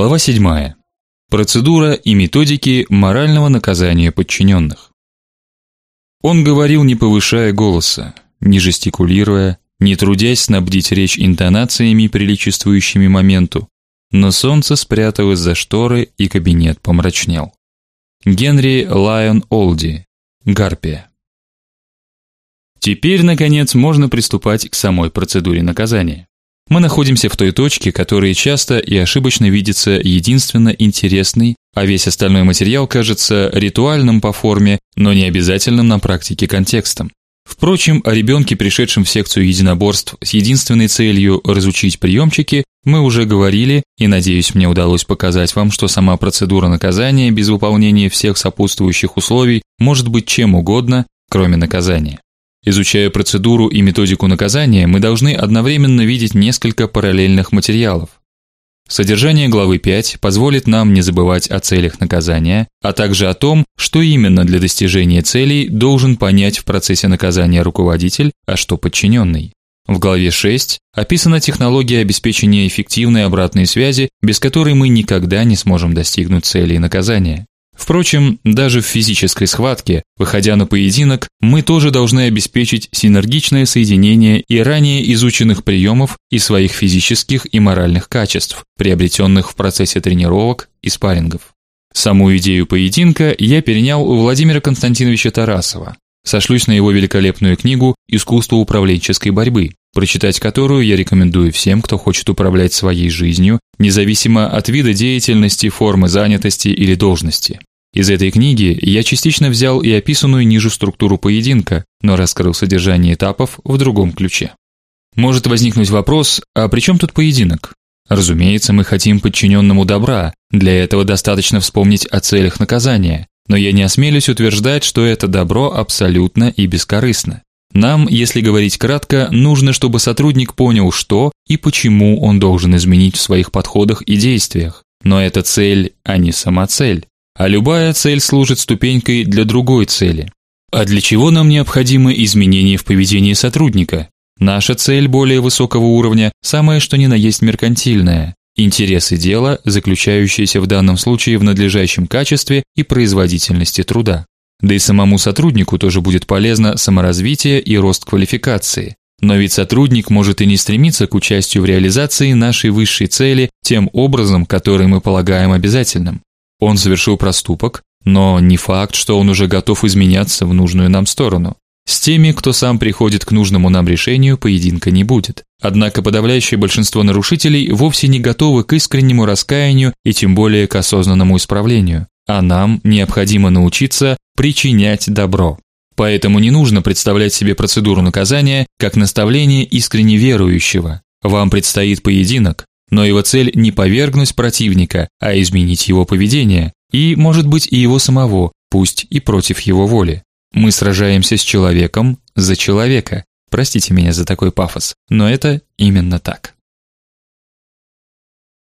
Глава 7. Процедура и методики морального наказания подчиненных. Он говорил, не повышая голоса, не жестикулируя, не трудясь снабдить речь интонациями, приличествующими моменту. Но солнце спряталось за шторы, и кабинет помрачнел. Генри Лайон Олди. Гарпия. Теперь наконец можно приступать к самой процедуре наказания. Мы находимся в той точке, которая часто и ошибочно видится единственно интересной, а весь остальной материал кажется ритуальным по форме, но не обязательным на практике контекстом. Впрочем, о ребенке, пришедшем в секцию единоборств с единственной целью разучить приемчики, мы уже говорили, и надеюсь, мне удалось показать вам, что сама процедура наказания без выполнения всех сопутствующих условий может быть чем угодно, кроме наказания. Изучая процедуру и методику наказания, мы должны одновременно видеть несколько параллельных материалов. Содержание главы 5 позволит нам не забывать о целях наказания, а также о том, что именно для достижения целей должен понять в процессе наказания руководитель, а что подчиненный. В главе 6 описана технология обеспечения эффективной обратной связи, без которой мы никогда не сможем достигнуть целей наказания. Впрочем, даже в физической схватке, выходя на поединок, мы тоже должны обеспечить синергичное соединение и ранее изученных приемов и своих физических и моральных качеств, приобретенных в процессе тренировок и спаррингов. Саму идею поединка я перенял у Владимира Константиновича Тарасова. Сошлюсь на его великолепную книгу Искусство управленческой борьбы, прочитать которую я рекомендую всем, кто хочет управлять своей жизнью, независимо от вида деятельности, формы занятости или должности. Из этой книги я частично взял и описанную ниже структуру поединка, но раскрыл содержание этапов в другом ключе. Может возникнуть вопрос: а при чем тут поединок? Разумеется, мы хотим подчиненному добра. Для этого достаточно вспомнить о целях наказания. Но я не осмелюсь утверждать, что это добро абсолютно и бескорыстно. Нам, если говорить кратко, нужно, чтобы сотрудник понял, что и почему он должен изменить в своих подходах и действиях. Но это цель, а не сама цель а любая цель служит ступенькой для другой цели. А для чего нам необходимы изменения в поведении сотрудника? Наша цель более высокого уровня, самое что ни на есть меркантильная интересы дела, заключающиеся в данном случае в надлежащем качестве и производительности труда. Да и самому сотруднику тоже будет полезно саморазвитие и рост квалификации. Но ведь сотрудник может и не стремиться к участию в реализации нашей высшей цели тем образом, который мы полагаем обязательным. Он совершил проступок, но не факт, что он уже готов изменяться в нужную нам сторону. С теми, кто сам приходит к нужному нам решению, поединка не будет. Однако подавляющее большинство нарушителей вовсе не готовы к искреннему раскаянию и тем более к осознанному исправлению. А нам необходимо научиться причинять добро. Поэтому не нужно представлять себе процедуру наказания как наставление искренне верующего. Вам предстоит поединок, но его цель не повергнуть противника, а изменить его поведение и, может быть, и его самого, пусть и против его воли. Мы сражаемся с человеком за человека. Простите меня за такой пафос, но это именно так.